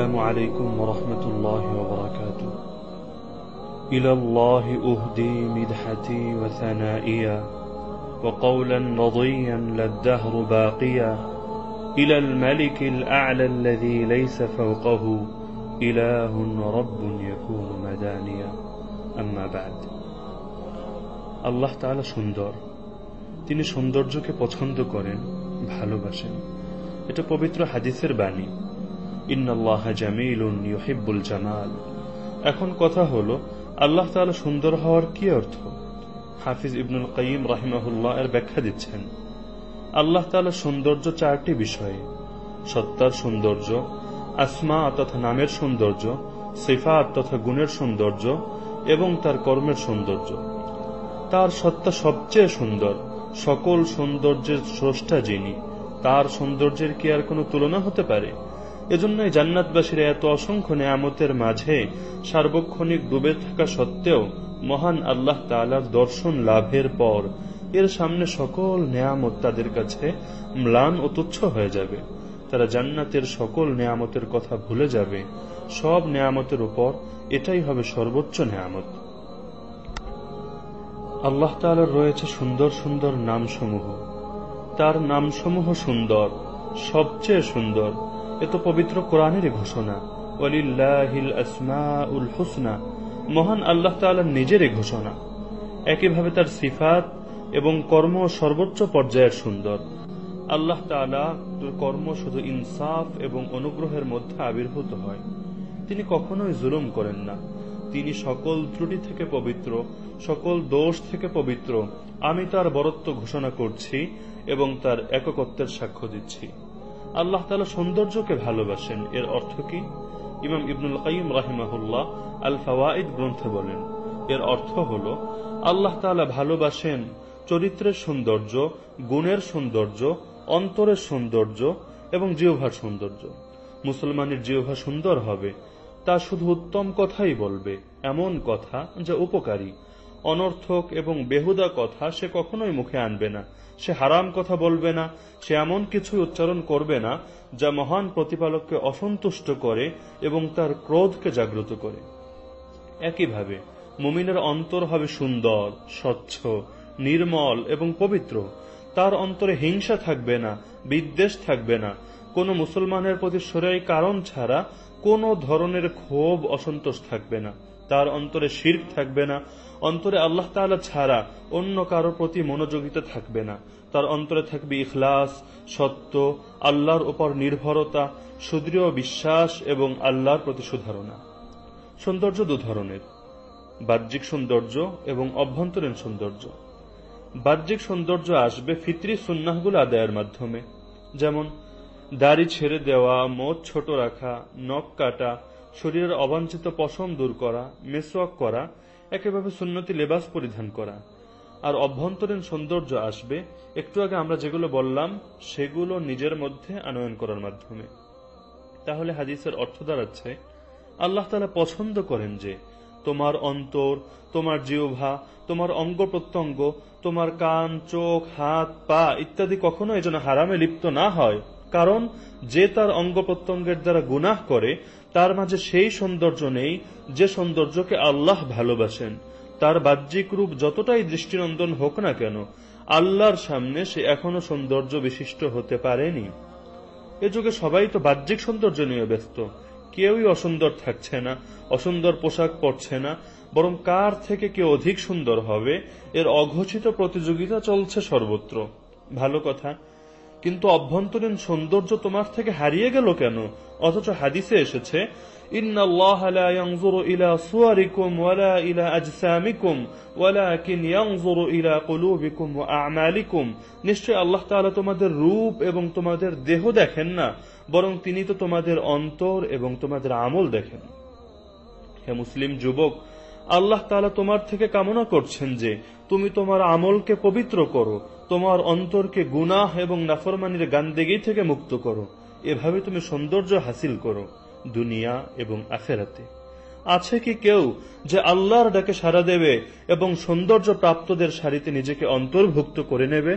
السلام عليكم ورحمة الله وبركاته إلى الله أهدي مدحتي وثنائيا وقولا رضيا للدهر باقيا إلى الملك الأعلى الذي ليس فوقه إله رب يكون مدانيا أما بعد আল্লাহ তাআলা সুন্দর তিনি সৌন্দর্যকে পছন্দ করেন ভালোবাসেন এটা পবিত্র হাদিসের বাণী ইন্নাল্লাহ জামাল। এখন কথা হলো, আল্লাহ তাআলা সুন্দর হওয়ার কি অর্থ? হাফিজ ইবনুল কাইম রাহিমাহুল্লাহ এর ব্যাখ্যা দিচ্ছেন, আল্লাহ তাআলা সৌন্দর্য চারটি বিষয়ে, সত্তার সৌন্দর্য, আসমা তথা নামের সৌন্দর্য, সিফাত তথা গুণের সৌন্দর্য এবং তার কর্মের সৌন্দর্য। তার সত্তা সবচেয়ে সুন্দর, সকল সৌন্দর্যের স্রষ্টা যিনি, তার সৌন্দর্যের কি আর কোনো তুলনা হতে পারে? এজন্যই জান্নাতবাসীরা এত অসংখ্য নেয়ামতের মাঝে সার্বক্ষণিক ডুবে থাকা সত্ত্বেও মহান আল্লাহ তালার দর্শন লাভের পর এর সামনে সকল নেয়ামত তাদের কাছে ম্লান ও তুচ্ছ হয়ে যাবে। তারা জান্নাতের সকল নেয়ামতের কথা ভুলে যাবে। সব নেয়ামতের উপর এটাই হবে সর্বোচ্চ নেয়ামত। আল্লাহ তালার রয়েছে সুন্দর সুন্দর নামসমূহ। তার নামসমূহ সুন্দর, সবচেয়ে সুন্দর এ তো পবিত্র কোরআনেরই ঘোষণা। মহান আল্লাহ নিজেরই ঘোষণা। একইভাবে তার সিফাত এবং কর্ম সর্বোচ্চ পর্যায়ের সুন্দর। আল্লাহ কর্ম শুধু ইনসাফ এবং অনুগ্রহের মধ্যে আবির্ভূত হয়। তিনি কখনোই জুলুম করেন না। তিনি সকল ত্রুটি থেকে পবিত্র, সকল দোষ থেকে পবিত্র। আমি তার বরত্ব ঘোষণা করছি এবং তার এককত্বের সাক্ষ্য দিচ্ছি। আল্লাহ তালা সৌন্দর্যকে ভালোবাসেন। এর অর্থ কি? ইমাম ইবনুল কাইম রাহিমাহুল্লাহ আল ফাওয়াইদ গ্রন্থে বলেন, এর অর্থ হল, আল্লাহ তালা ভালোবাসেন চরিত্রের সৌন্দর্য, গুণের সৌন্দর্য, অন্তরের সৌন্দর্য এবং জিহ্বার সৌন্দর্য। মুসলমানের জিহ্বা সুন্দর হবে, তা শুধু উত্তম কথাই বলবে, এমন কথা যা উপকারী। অনর্থক এবং বেহুদা কথা সে কখনোই মুখে আনবে না। সে হারাম কথা বলবে না, সে এমন কিছু উচ্চারণ করবে না, যা মহান প্রতিপালককে অসন্তুষ্ট করে এবং তার ক্রোধকে জাগ্রত করে। একইভাবে, মুমিনের অন্তর হবে সুন্দর, স্বচ্ছ, নির্মল এবং পবিত্র। তার অন্তরে হিংসা থাকবে না, বিদ্বেষ থাকবে না। কোনো মুসলমানের প্রতি সরাই কারণ ছাড়া কোনো ধরনের ক্ষোভ অসন্তোষ থাকবে না। তার অন্তরে শির্ক থাকবে না, অন্তরে আল্লাহ তালা ছাড়া অন্য কারও প্রতি মনোযোগিতা থাকবে না। তার অন্তরে থাকবে ইখলাস, সত্য, আল্লাহর উপর নির্ভরতা, সুদৃঢ় বিশ্বাস এবং আল্লাহর প্রতি সুধারণা। সৌন্দর্য দু ধরনের। বাহ্যিক সৌন্দর্য এবং অভ্যন্তরীণ সৌন্দর্য। বাহ্যিক সৌন্দর্য আসবে ফিতরি সুন্নাহগুলো আদায়ের মাধ্যমে। যেমন, দাড়ি ছেড়ে দেওয়া, মোট ছোট রাখা, নখ কাটা শরীরের অবাঞ্ছিত পশম দূর করা, মেসওয়াক করা একেভাবে সুন্নতি লেবাস পরিধান করা। আর অভ্যন্তরীণ সৌন্দর্য আসবে, একটু আগে আমরা যেগুলো বললাম, সেগুলো নিজের মধ্যে আনয়ন করার মাধ্যমে। তাহলে হাদিসের অর্থ দাঁড়াচ্ছে, আল্লাহ তালা পছন্দ করেন যে, তোমার অন্তর, তোমার জিহ্বা, তোমার অঙ্গ প্রত্যঙ্গ, তোমার কান, চোখ, হাত, পা ইত্যাদি কখনো এজন্য হারামে লিপ্ত না হয়। কারণ যে তার অঙ্গ প্রত্যঙ্গের দ্বারা গুনাহ করে, তার মাঝে সেই সৌন্দর্য নেই যে সৌন্দর্যকে আল্লাহ ভালোবাসেন। তার বাহ্যিক রূপ যতটাই দৃষ্টিনন্দন হোক না কেন, আল্লাহর সামনে সে এখনও সৌন্দর্য বিশিষ্ট হতে পারেনি। এ যুগে সবাই তো বাহ্যিক সৌন্দর্য নিয়ে ব্যস্ত। কেউই অসুন্দর থাকছে না, অসুন্দর পোশাক পরছে না, বরং কার থেকে কে অধিক সুন্দর হবে, এর অঘোষিত প্রতিযোগিতা চলছে সর্বত্র। ভালো কথা কিন্তু অভ্যন্তরীণ সৌন্দর্য তোমার থেকে হারিয়ে গেল কেন? অথচ হাদিসে এসেছে নিশ্চয় আল্লাহ তোমাদের রূপ এবং তোমাদের দেহ দেখেন না, বরং তিনি তো তোমাদের অন্তর এবং তোমাদের আমল দেখেন। হে মুসলিম যুবক আল্লাহ তালা তোমার থেকে কামনা করছেন যে তুমি তোমার আমলকে পবিত্র করো, তোমার অন্তরকে গুনাহ এবং নাফরমানির গান্দেগি থেকে মুক্ত করো। এভাবে তুমি সৌন্দর্য হাসিল করো দুনিয়া এবং আখেরাতে। আছে কি কেউ যে আল্লাহর ডাকে সাড়া দেবে এবং সৌন্দর্য প্রাপ্তদের সারিতে নিজেকে অন্তর্ভুক্ত করে নেবে?